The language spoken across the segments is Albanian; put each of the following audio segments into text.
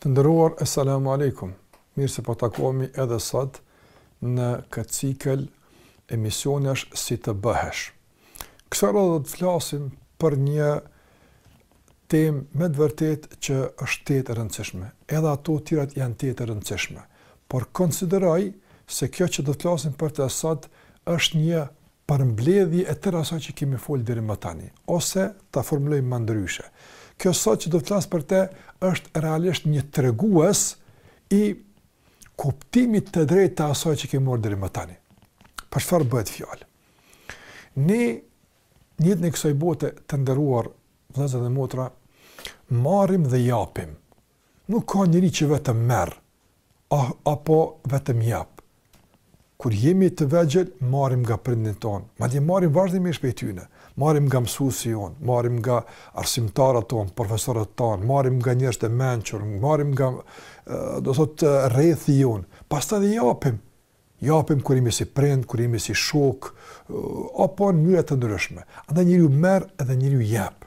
Të nderuar, Esselamu Aleykum, mirë se po takohemi edhe sot në këtë cikël emisionesh si të bëhesh. Kësaj radhe do të flasim për një temë me të vërtetë që është tepër e rëndësishme, edhe ato të tjerat janë tepër të rëndësishme, por konsideroj se kjo që do të flasim për të sot është një përmbledhje e tërë asaj që kemi folë deri më tani, ose ta formuloj më ndryshe, kjo sot që do të flas për të është realisht një tregues i kuptimit të drejtë të asaj që kemi marrë deri më tani. Për çfarë bëhet fjalë? Ne jetën e kësaj bote të nderuar vëllezër dhe motra marrim dhe japim Nuk ka njeri që vetëm merr, apo vetëm jep. Kur jemi të vegjël marrim nga prindi jonë, madje marrim vazhdimisht prej tyne, marrim nga mësuesi jonë, marrim nga arsimtarët tanë, profesorët tanë, marrim nga njerëzit e mençur, marrim nga, do thotë, rrethi jonë, pastaj dhe japim. japim kur jemi si prind, kur jemi si shokë, apo në mënyra të ndryshme. Andaj njeriu merr dhe njeriu jep.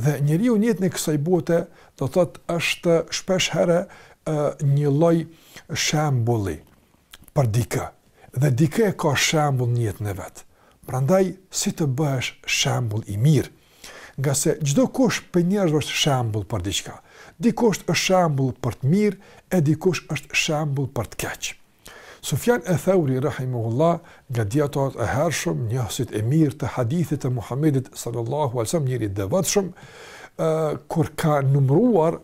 Dhe njeriu në jetën e kësaj bote, do të thotë, është shpesh herë një lloj shembulli për dikë. Dhe dikë e ka shembull në jetën e vet. Prandaj si të bëhesh shembull i mirë? Ngase çdokush prej njerëzve është shembull për diçka. Dikush është shembull për të mirë e dikush është shembull për të keq. Sufjan e Thauri rahimahullah, nga dijetarët e hershëm, njohësit e mirë të hadithit të Muhamedit sallallahu alaihi wasallam, njeri i devotshëm, ë kur ka numëruar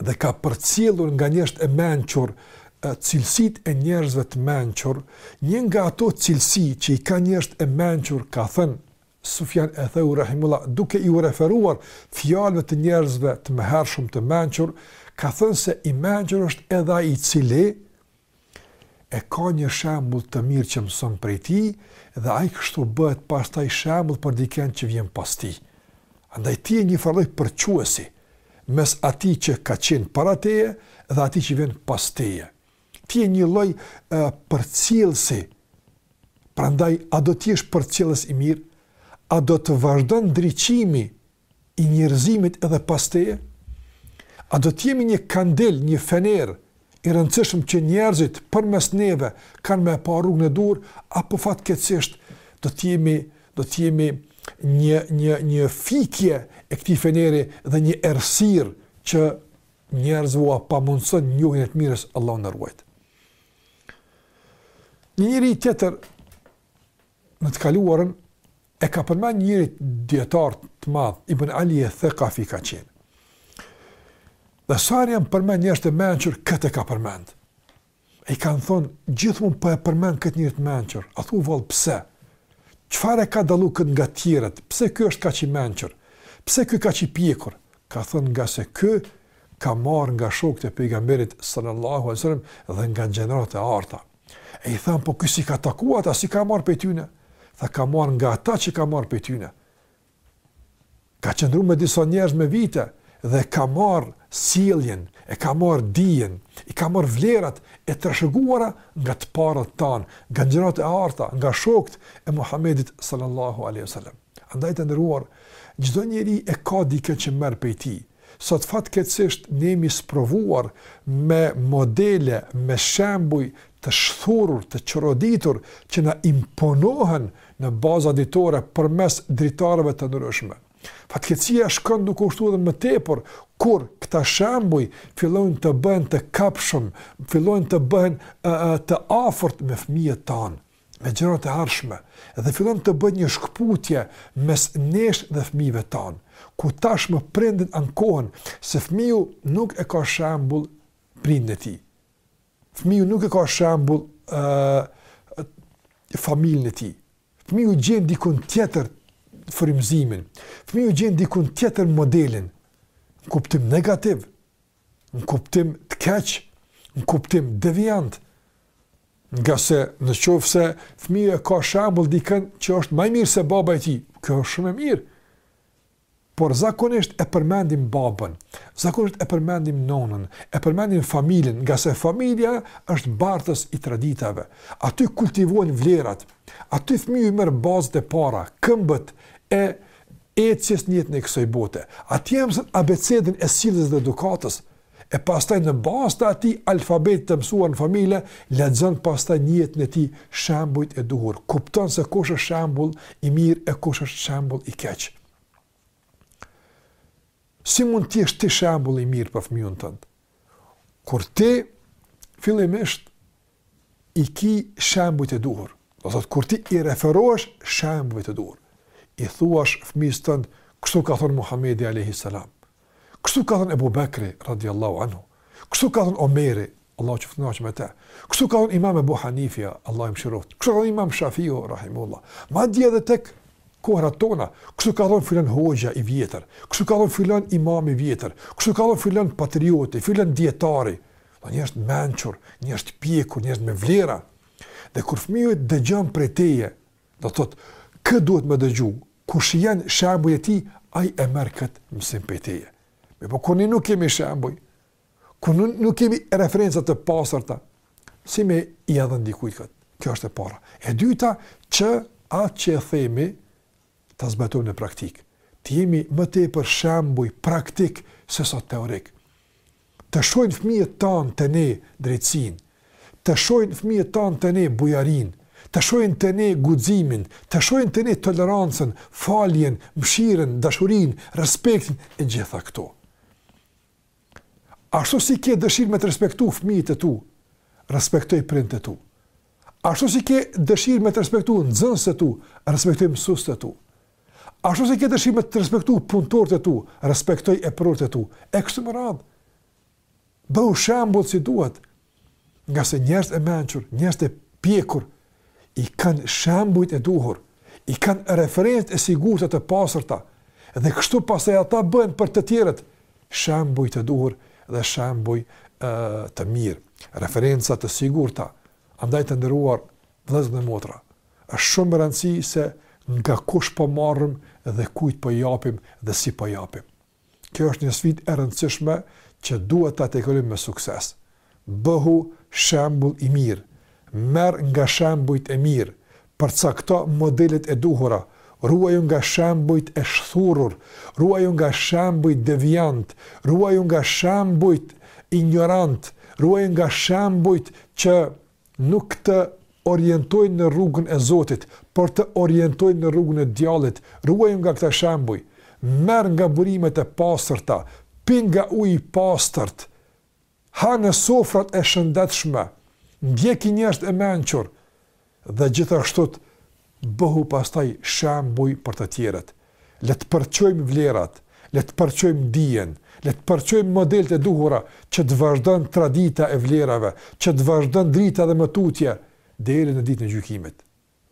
dhe ka përcjellur nga njerëzit e mençur cilësitë e njerëzve të mençur, një nga ato cilësi që i ka njerëzit e mençur ka thënë Sufjan e-Thauri rahimullah duke iu referuar fjalëve të njerëzve të mëhershëm të mençur ka thënë se i mençur është edhe ai i cili e ka një shembull të mirë që mëson prej tij dhe ai kështu bëhet pastaj shembull për dikënd që vjen pas tij. Andaj ti je një far lloj përçuesi mes atij që ka qenë para teje dhe atij që vjen pas teje. Ti je një lloj përcjellësi, prandaj a do të jesh përcjellës i mirë? A do të vazhdon ndriçimi i njerëzimit edhe pas teje? A do të jemi një kandil, një fener i rëndësishëm që njerëzit përmes neve kanë me pa rrugën e duhur apo fatkeqësisht do të jemi do të jemi një një një fikje e këtij feneri dhe një errësirë që Njerëzve ua pamundëson njohjen e të mirës, Allahu na ruajt. Një njeri tjetër në të kaluarën e ka përmend një dijetar të madh, Ibn Ali e Thekafi ka qenë. Dhe sa herë janë përmend njerëz të mençur këtë ka përmend. I kanë thonë, gjithmonë po e përmend këtë njeri të mençur. Athu vallë pse? Çfarë e ka dallu këtë nga të tjerët? Pse ky është kaq i mençur? Pse ky kaq i pjekur? Ka thënë nga se ky ka marrë nga shokët e pejgamberit sallallahu alaihi wasallam dhe nga gjenerat e arta. E i thanë, po ky s'i ka taku ata, si ka marrë pej tyne? Tha ka marrë nga ata që ka marrë pej tyne. Ka qëndru me disa njerëz me vite dhe ka marrë sjelljen, e ka marrë dijen, i ka marrë vlerat e trashëguara nga të parët tanë, nga gjeneratat e arta, nga shokët e Muhammedit sallallahu alejhi ve sellem. Andaj të nderuar, çdo njeri e ka dikë që merr prej tij. Sot fatkeqësisht ne jemi sprovuar me modele, me shembuj të shthurur, të çoroditur që na imponohen në baza ditore përmes dritareve të ndryshme. Fatkeqësia shkon duke u shtu edhe më tepër kur këta shembuj fillojnë të bëhen të kapshëm, fillojnë të bëhen ë ë të afërt me fëmijët tanë, me gjeneratat e ardhshme dhe fillon të bëhet një shkëputje mes nesh dhe fëmijëve tanë, ku tashmë prindit ankohen se fëmiu nuk e ka shembull prindin e tij. Fëmiu nuk e ka shembull ë familjen e tij. Fëmiu gjen dikun tjetër frymëzimin. Fëmiu gjen dikun tjetër modelin në kuptim negativ, në kuptim të keq, në kuptim deviant. Ngase në qoftë se fëmiu e ka shembull dikën që është ma i mirë se baba i tij, kjo është shumë e mirë. Por zakonisht e përmendim babën, zakonisht e përmendim nënën, e përmendim familjen, ngase familja është bartës i traditave. Aty kultivohen vlerat, aty fëmiu i merr bazat e para, këmbët e ecjes në jetën e kësaj bote. Aty e mëson abecedën e sjelljes dhe edukatës, e pastaj në bazë të atij alfabeti të mësuar në familje, lexon pastaj në jetën e tij shembujt e duhur, kupton se kush është shembull i mirë e kush është shembull i keq. Si mund të jesh ti shembull i mirë për fëmijën tënd? Kur ti fillimisht i ki shembujt e duhur. Do thotë kur ti i referohesh shembujve të duhur, i thua fëmijës tënd, kështu ka thënë Muhamedi alayhi salam. Kështu ka thënë Ebu Bekri radiallahu anhu. Kështu ka thënë Omeri, Allahu qoftë i kënaqur me të. Kështu ka thënë Imam Ebu Hanifja, Allahu e mëshiroftë. Kështu ka thënë Imam Shafiu rahimehullah. Madje edhe tek kohrat tona, kështu ka thënë filan hoxha i vjetër, kështu ka thënë filan imam i vjetër, kështu ka thënë filan patrioti, filan dietari. Do njerëzit e mençur, njerëzit e pjekur, njerëzit me vlera. Dhe kur fëmiu dëgjon prej teje, do të thotë, kë duhet me dëgju? Kush janë shembujt e tij, ai e merr kët mësim prej teje. Mirëpo kur ne nuk kemi shembuj, kur nuk, nuk kemi referenca të pastërta, si me ia dhën dikujt këtë? Kjo është e para. E dyta, që atë që e themi, ta zbatojmë në praktikë, të jemi më tepër shembuj praktikë sesa teorikë. Të shohin fëmijët tanë te ne drejtësinë, të shohin fëmijët tanë te ne bujarinë, të shohin te ne guximin, të shohin te ne tolerancën, faljen, mëshirën, dashurinë, respektin e gjitha këto. Ashtu si ke dëshirë me të respektu fëmijët e tu, respektoj prindët e tu. Ashtu si ke dëshirë me të respektu nxënësit e tu, respektoj mësuesit e tu. Ashtu si ke dëshirë me të respektu punëtorët e tu, respektoj eprorët e tu. E kështu me radhë. Bëhu shembull si duhet. Ngase njerëzit e mençur, njerëzit e pjekur i kanë shembujt e duhur, i kanë referencat e sigurta të pastërta dhe kështu pastaj ata bëhen për të tjerët shembuj të duhur dhe shembuj e, të mirë, referenca të sigurta. Andaj të nderuar vëllezër dhe motra, është shumë me rëndësi se nga kush po marrim dhe kujt po japim dhe si po japim. Kjo është një sfidë e rëndësishme që duhet ta tejkalojmë me sukses. Bëhu shembull i mirë, merr nga shembujt e mirë, përcakto modelet e duhura, ruaju nga shembujt e shthurur, ruaju nga shembujt deviantë, ruaju nga shembujt injorantë, ruaju nga shembujt që Nuk të orientojnë në rrugën e Zotit, por të orientojnë në rrugën e djallit. Ruaju nga këta shembuj. Merr nga burimet e pastërta, pi nga uji i pastërt, ha në sofrat e shëndetshme, ndjeki njerëzit e mençur dhe gjithashtu Bëhu pastaj shembuj për të tjerët. Le të përçojmë vlerat, le të përçojmë dijen, le të përçojmë modelet e duhura që të vazhdon tradita e vlerave, që të vazhdon drita dhe më tutje deri në ditën e gjykimit.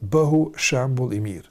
Bëhu shembull i mirë.